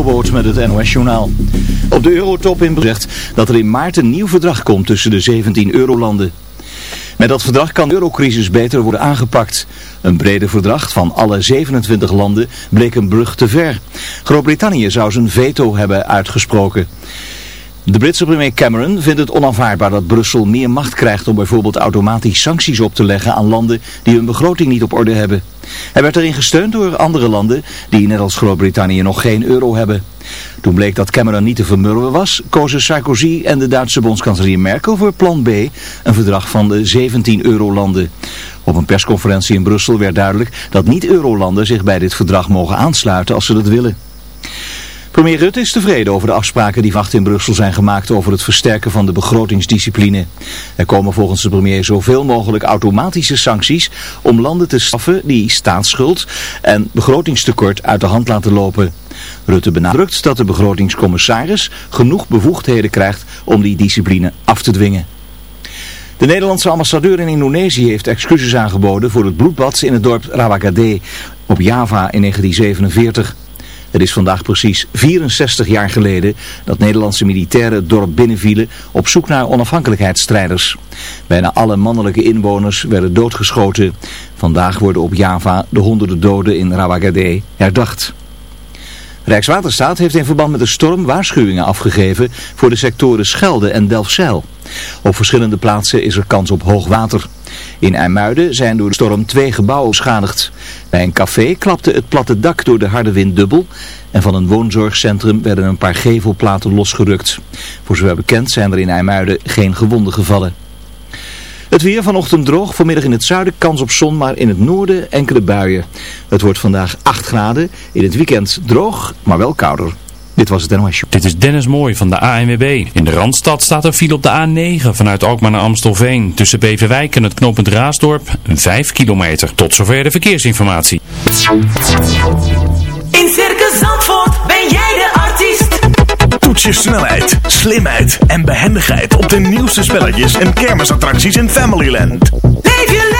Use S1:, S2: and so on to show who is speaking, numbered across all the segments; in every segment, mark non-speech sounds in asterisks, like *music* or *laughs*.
S1: Jobboot met het NOS-journaal. Op de Eurotop in zegt dat er in maart een nieuw verdrag komt tussen de 17 eurolanden. Met dat verdrag kan de eurocrisis beter worden aangepakt. Een brede verdrag van alle 27 landen bleek een brug te ver. Groot-Brittannië zou zijn veto hebben uitgesproken. De Britse premier Cameron vindt het onaanvaardbaar dat Brussel meer macht krijgt om bijvoorbeeld automatisch sancties op te leggen aan landen die hun begroting niet op orde hebben. Hij werd erin gesteund door andere landen die net als Groot-Brittannië nog geen euro hebben. Toen bleek dat Cameron niet te vermurwen was, kozen Sarkozy en de Duitse bondskanselier Merkel voor plan B, een verdrag van de 17 eurolanden. Op een persconferentie in Brussel werd duidelijk dat niet-eurolanden zich bij dit verdrag mogen aansluiten als ze dat willen. Premier Rutte is tevreden over de afspraken die wacht in Brussel zijn gemaakt over het versterken van de begrotingsdiscipline. Er komen volgens de premier zoveel mogelijk automatische sancties om landen te straffen die staatsschuld en begrotingstekort uit de hand laten lopen. Rutte benadrukt dat de begrotingscommissaris genoeg bevoegdheden krijgt om die discipline af te dwingen. De Nederlandse ambassadeur in Indonesië heeft excuses aangeboden voor het bloedbad in het dorp Rawagade op Java in 1947. Het is vandaag precies 64 jaar geleden dat Nederlandse militairen het dorp binnenvielen op zoek naar onafhankelijkheidsstrijders. Bijna alle mannelijke inwoners werden doodgeschoten. Vandaag worden op Java de honderden doden in Rawagade herdacht. Rijkswaterstaat heeft in verband met de storm waarschuwingen afgegeven voor de sectoren Schelde en Delfzijl. Op verschillende plaatsen is er kans op hoog water. In IJmuiden zijn door de storm twee gebouwen beschadigd. Bij een café klapte het platte dak door de harde wind dubbel en van een woonzorgcentrum werden een paar gevelplaten losgerukt. Voor zover bekend zijn er in IJmuiden geen gewonden gevallen. Het weer vanochtend droog, vanmiddag in het zuiden kans op zon, maar in het noorden enkele buien. Het wordt vandaag 8 graden, in het weekend droog, maar wel kouder. Dit was het NOS
S2: Dit is Dennis Mooi van de ANWB. In de Randstad staat er file op de A9 vanuit Alkmaar naar Amstelveen. Tussen Beverwijk en het knooppunt Raasdorp, 5 kilometer. Tot zover de verkeersinformatie.
S3: In Circus Zandvoort ben jij de artiest.
S4: Toets je snelheid, slimheid en behendigheid op de nieuwste spelletjes en kermisattracties in Familyland.
S3: Leef je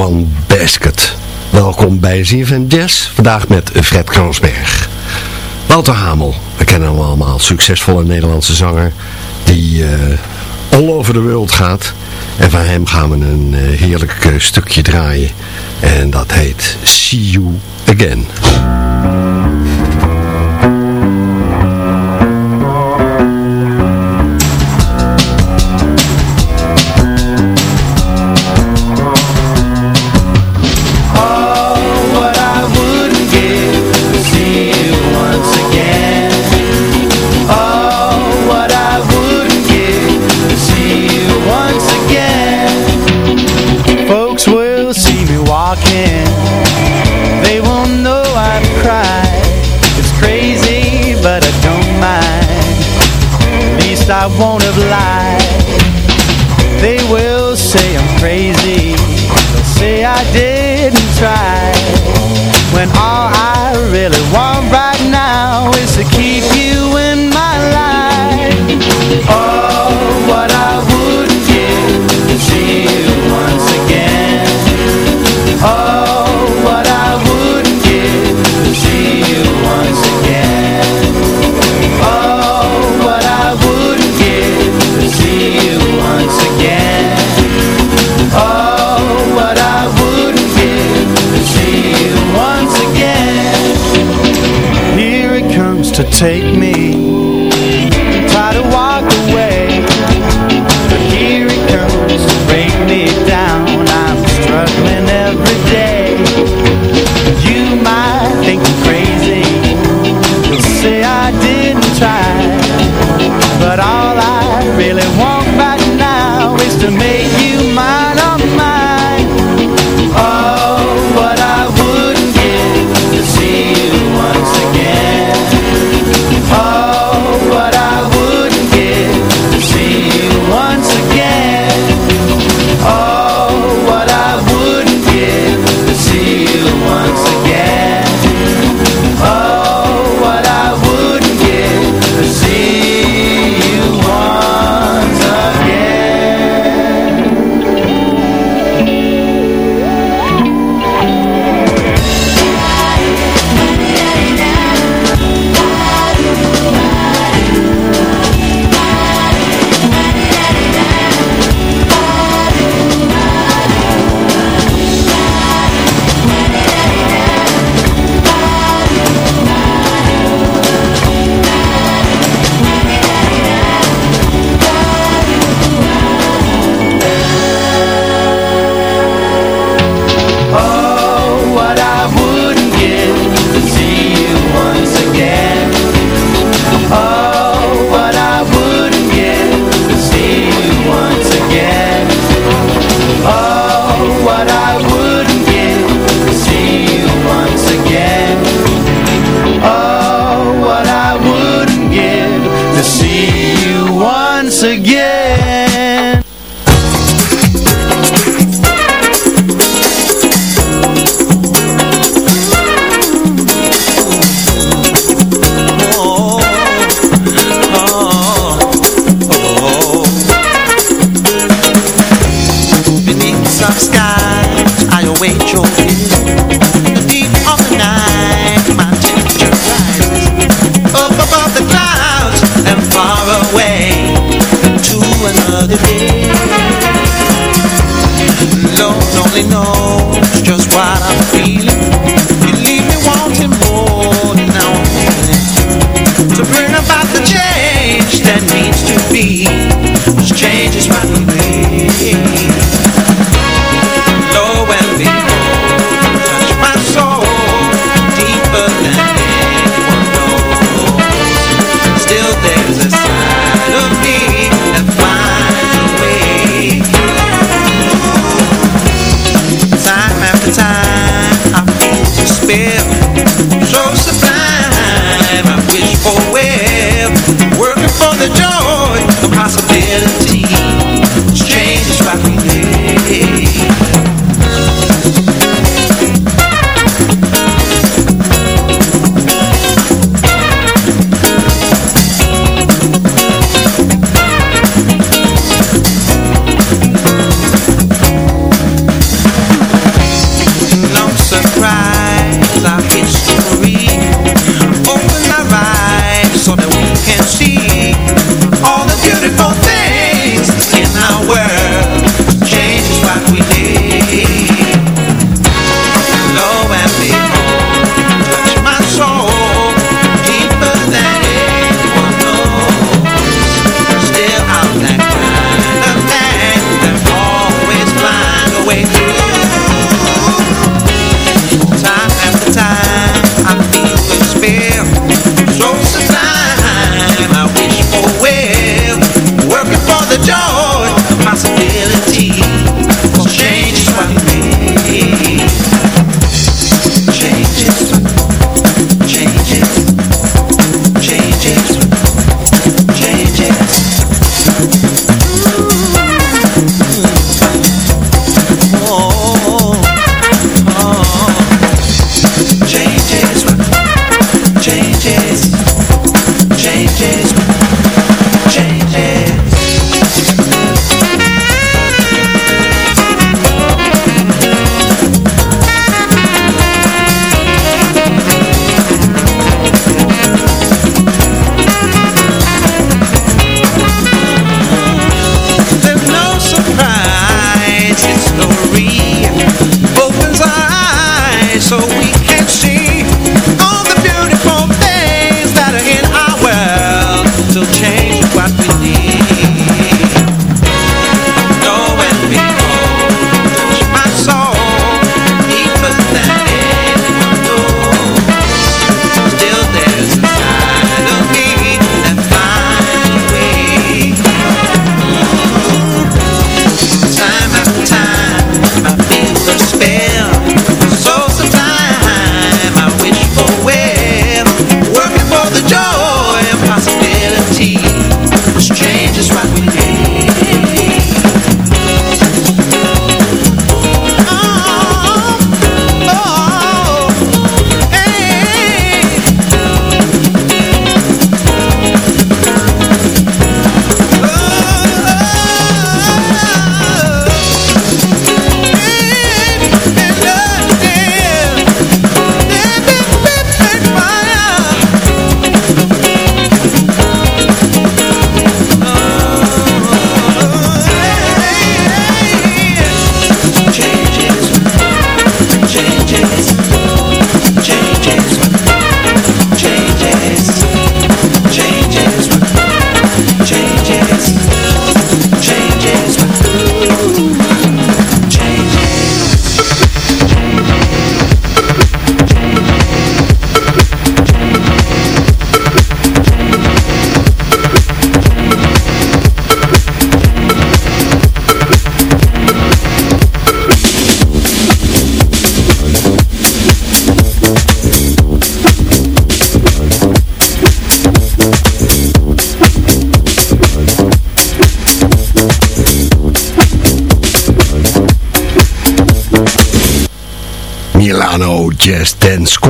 S5: One Basket. Welkom bij ZFM Jazz, vandaag met Fred Kroosberg. Wouter Hamel, we kennen hem allemaal, succesvolle Nederlandse zanger die eh, all over de wereld gaat. En van hem gaan we een eh, heerlijk eh, stukje draaien en dat heet See You Again.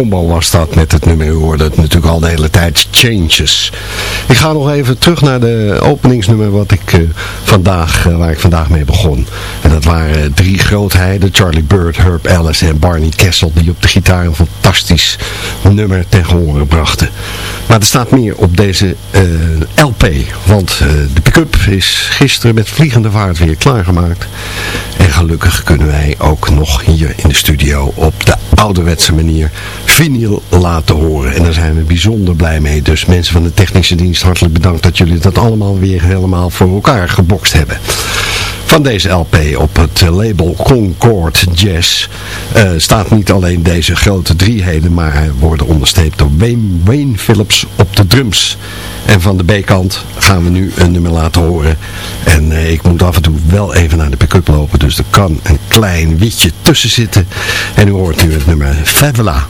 S6: Was dat met het nummer. U hoorde het natuurlijk al de hele tijd, Changes. Ik ga nog even terug naar de openingsnummer wat ik, uh, vandaag, uh, waar ik vandaag mee begon. En dat waren drie grootheden, Charlie Bird, Herb Ellis en Barney Kessel, die op de gitaar een fantastisch nummer tegen horen brachten. Maar er staat meer op deze uh, LP, want de pick-up is gisteren met vliegende vaart weer klaargemaakt. En gelukkig kunnen wij ook nog hier in de studio op de ouderwetse manier vinyl laten horen. En daar zijn we bijzonder blij mee. Dus mensen van de technische dienst, hartelijk bedankt dat jullie dat allemaal weer helemaal voor elkaar gebokst hebben. Van deze LP op het label Concord Jazz uh, staat niet alleen deze grote drieheden, maar worden onderstreept door Wayne, Phillips op de drums. En van de B-kant gaan we nu een nummer laten horen. En uh, ik moet af en toe wel even naar de pick-up lopen, dus er kan een klein witje tussen zitten. En u hoort nu het nummer Favela.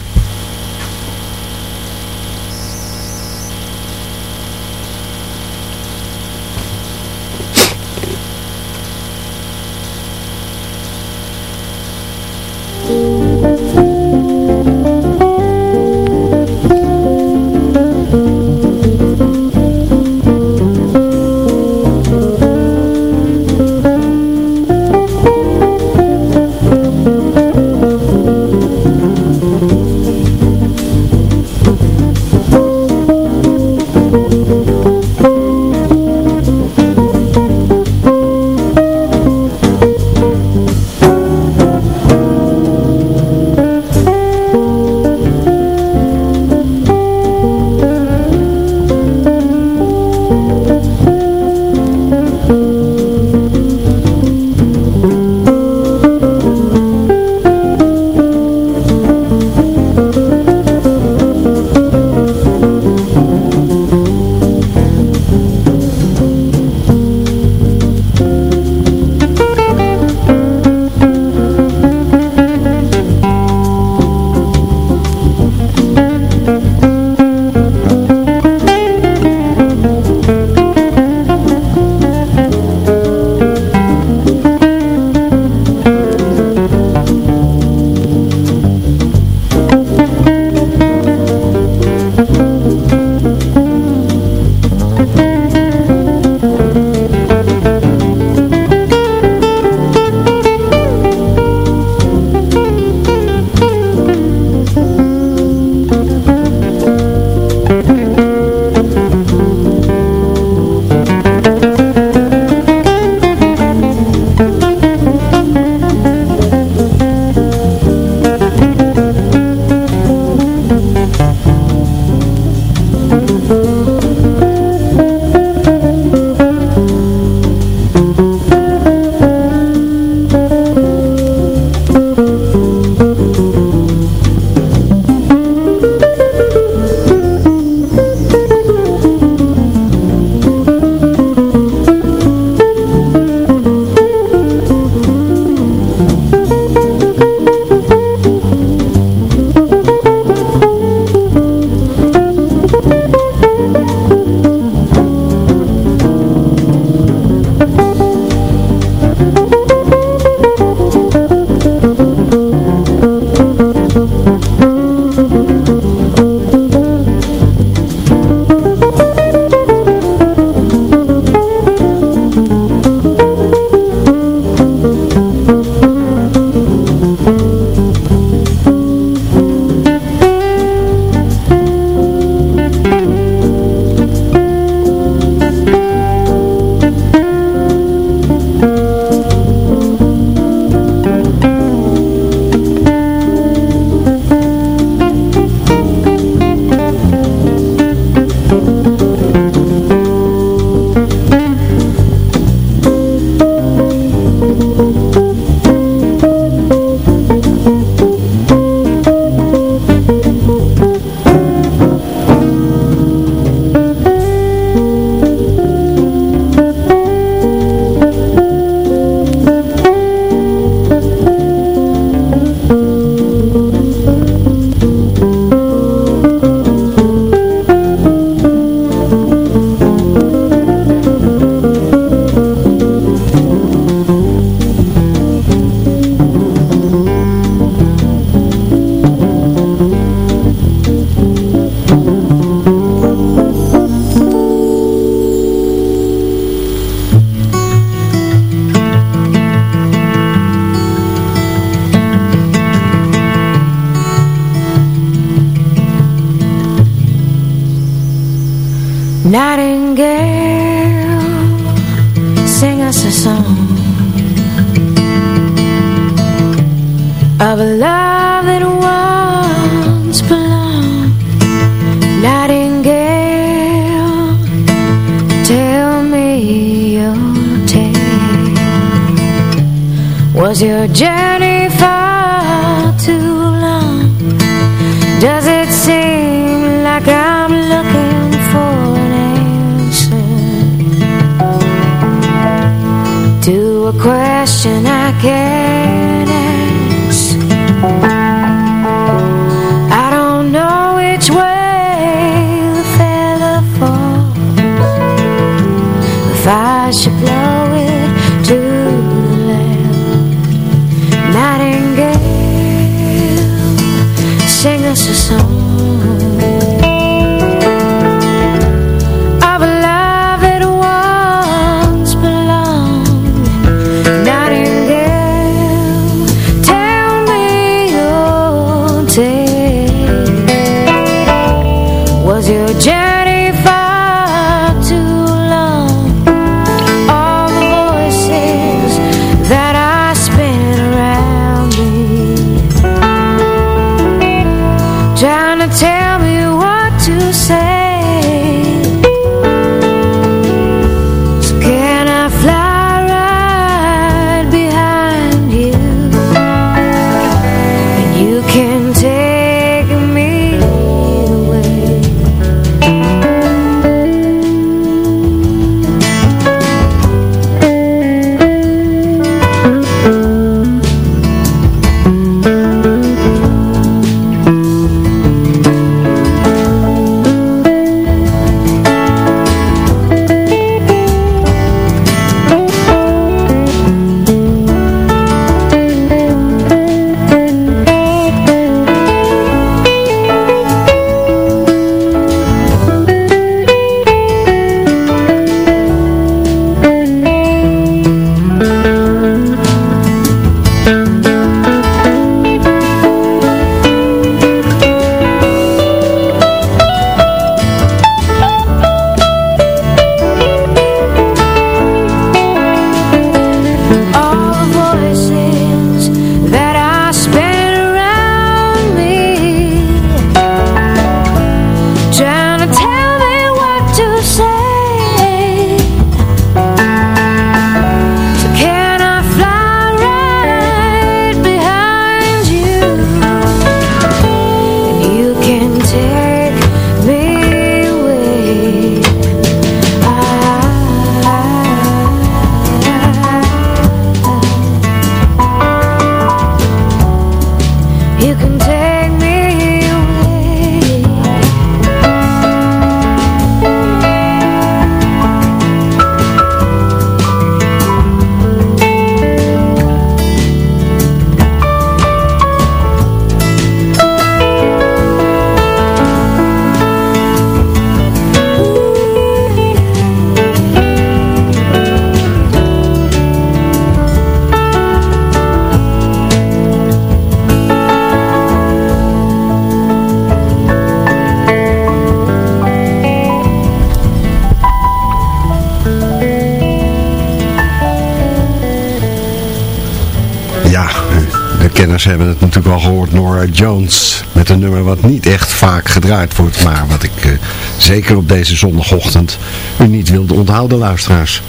S6: Jones met een nummer wat niet echt vaak gedraaid wordt. Maar wat ik eh, zeker op deze zondagochtend u niet wilde onthouden luisteraars.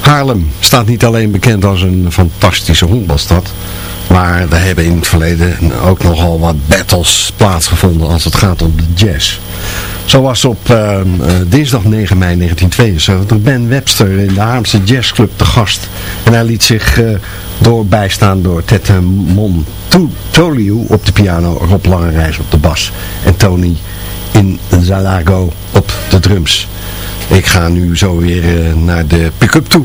S6: Haarlem staat niet alleen bekend als een fantastische honkbalstad. Maar er hebben in het verleden ook nogal wat battles plaatsgevonden als het gaat om de jazz. Zo was op eh, eh, dinsdag 9 mei 1972 Ben Webster in de Haarlemse Jazzclub te gast. En hij liet zich eh, door bijstaan door Ted Montoliu op de piano, Rob Langerijs op de bas en Tony in Zalago op de drums. Ik ga nu zo weer eh, naar de pick-up toe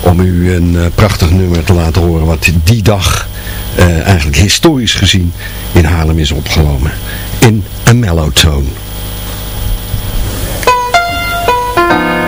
S6: om u een prachtig nummer te laten horen wat die dag eigenlijk historisch gezien in Haarlem is opgenomen. In een mellow tone. Dit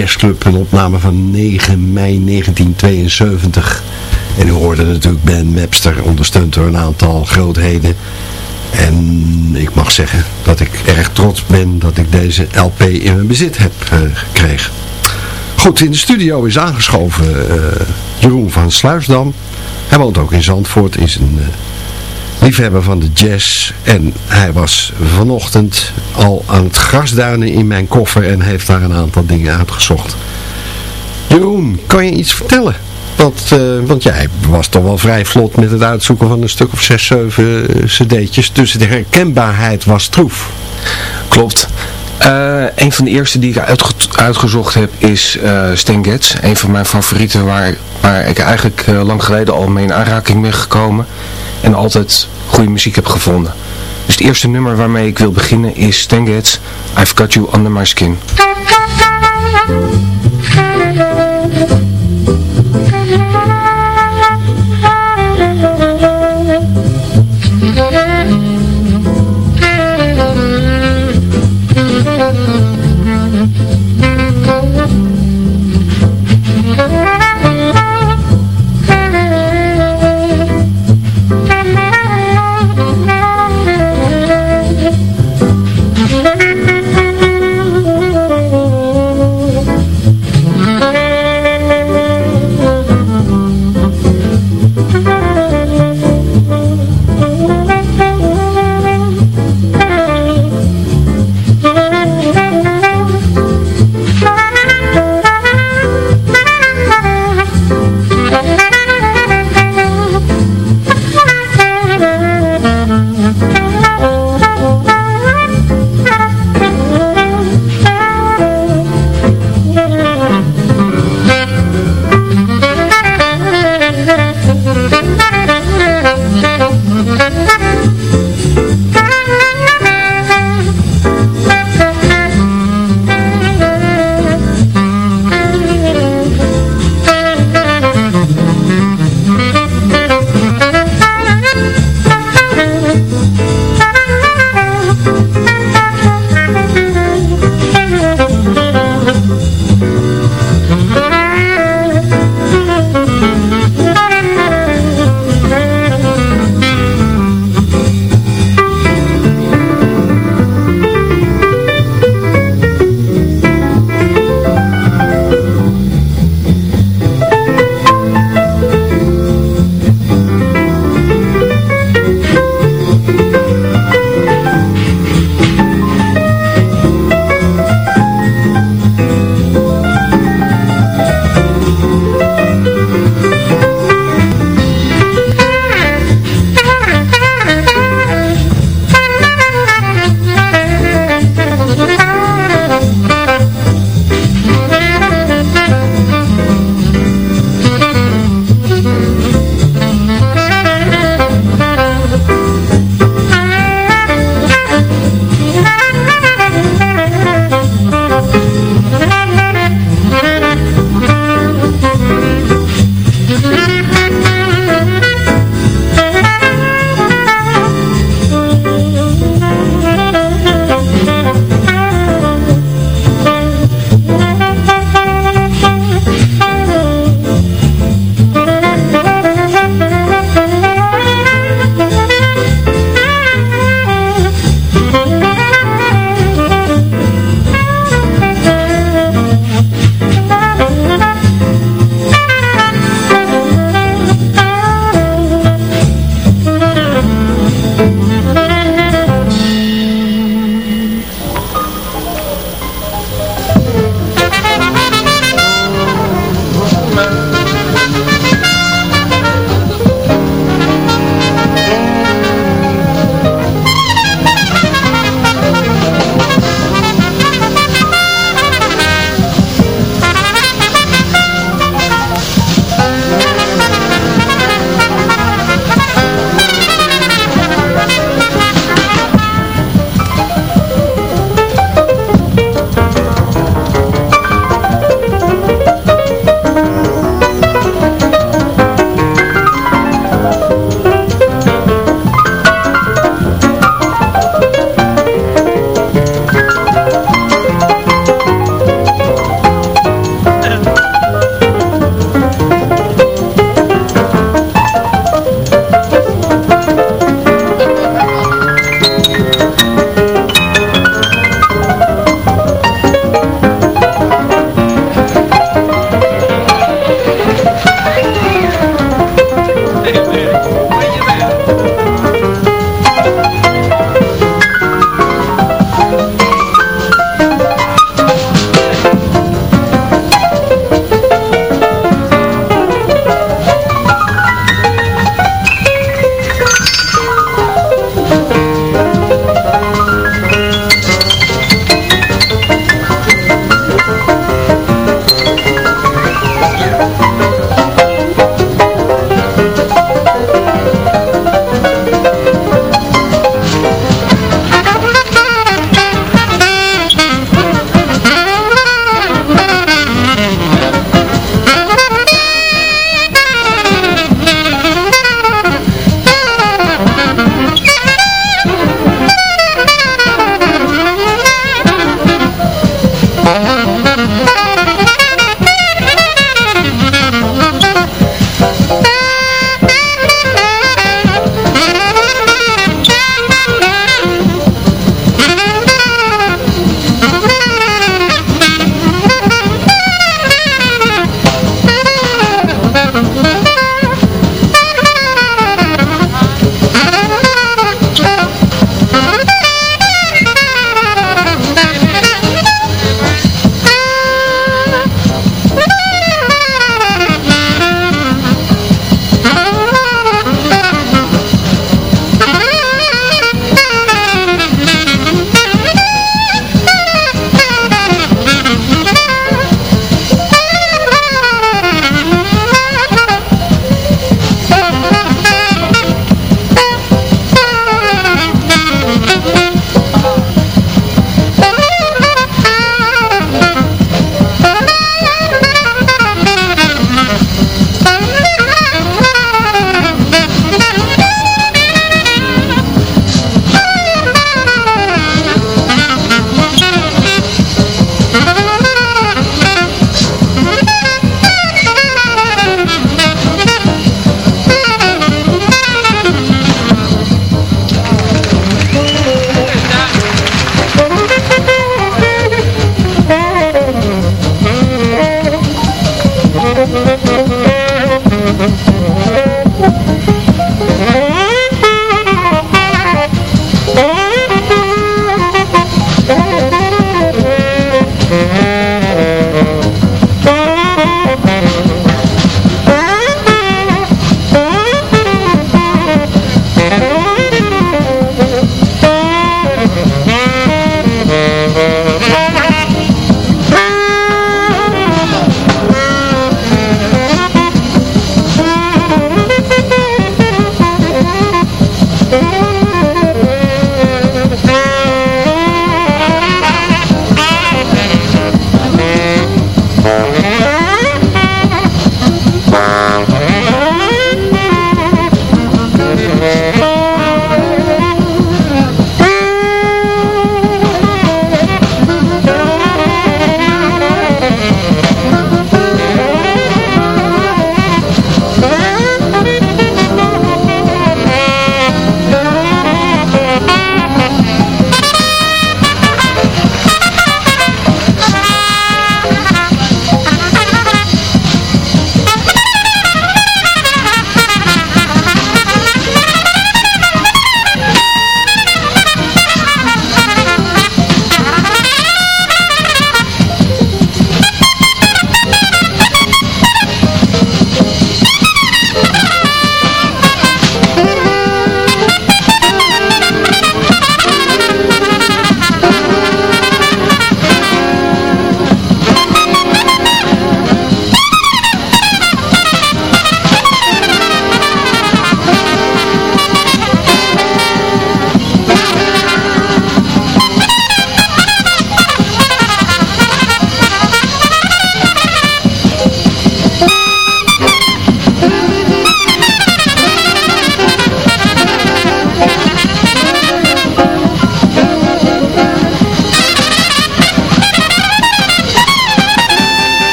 S6: Jazzclub, een opname van 9 mei 1972. En u hoorde natuurlijk Ben Webster, ondersteund door een aantal grootheden. En ik mag zeggen dat ik erg trots ben dat ik deze LP in mijn bezit heb uh, gekregen. Goed, in de studio is aangeschoven uh, Jeroen van Sluisdam. Hij woont ook in Zandvoort, is een liefhebber van de jazz. En hij was vanochtend al aan het grasduinen in mijn koffer en heeft daar een aantal dingen uitgezocht. Jeroen, kan je iets vertellen? Want, uh, want jij was toch wel vrij vlot met het uitzoeken van een stuk of zes, zeven cd'tjes. Dus de herkenbaarheid was troef.
S7: Klopt. Eh, een van de eerste die ik uitgezocht heb is uh, Stan Getz. Een van mijn favorieten waar, waar ik eigenlijk eh, lang geleden al mee in aanraking ben gekomen. En altijd goede muziek heb gevonden. Dus het eerste nummer waarmee ik wil beginnen is Stan I've Got You Under My Skin.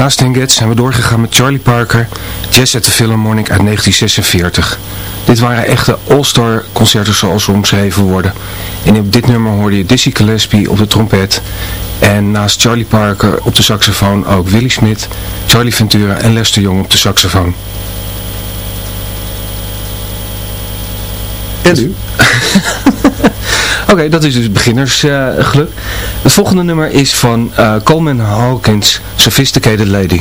S7: Naast Stan Getz zijn we doorgegaan met Charlie Parker, Jazz at the Philharmonic uit 1946. Dit waren echte all-star concerten zoals ze omschreven worden. En op dit nummer hoorde je Dizzy Gillespie op de trompet. En naast Charlie Parker op de saxofoon ook Willie Smith, Charlie Ventura en Lester Young op de saxofoon.
S8: En nu? *laughs*
S7: Oké, dat is dus beginnersgeluk. het volgende nummer is van uh, Coleman Hawkins, Sophisticated Lady.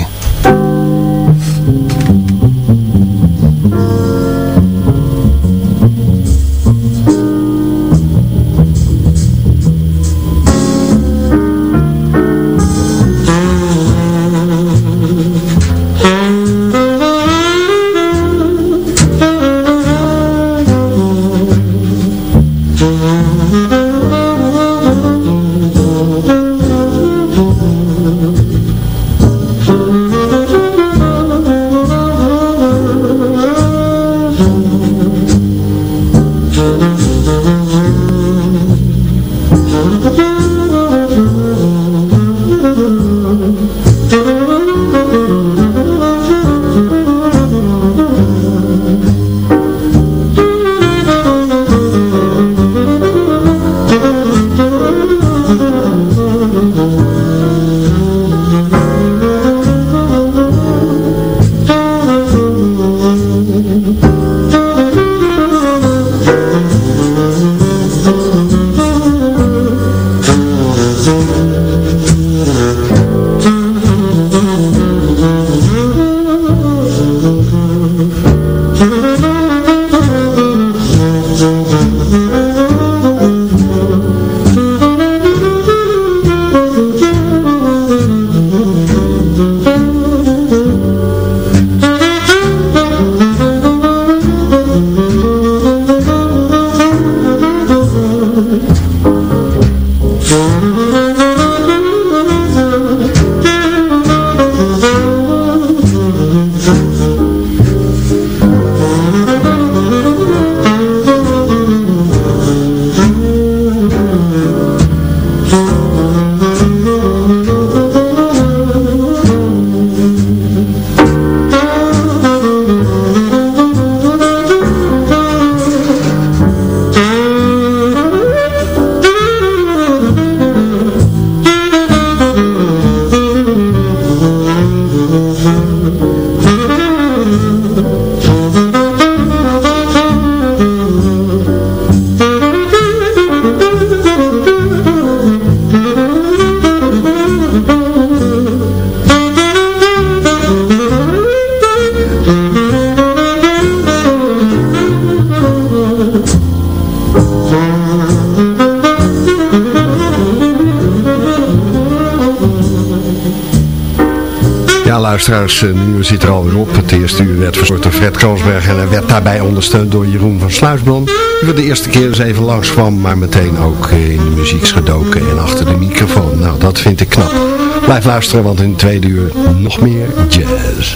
S8: Luisteraars, de nieuwe zit er alweer op. Het eerste uur werd verzorgd door Fred Koosberg en werd daarbij ondersteund door Jeroen van Sluisblom. Die voor de eerste keer eens even langskwam, maar meteen ook in de muziek gedoken en achter de microfoon. Nou, dat vind ik knap. Blijf luisteren, want in de tweede uur nog meer jazz.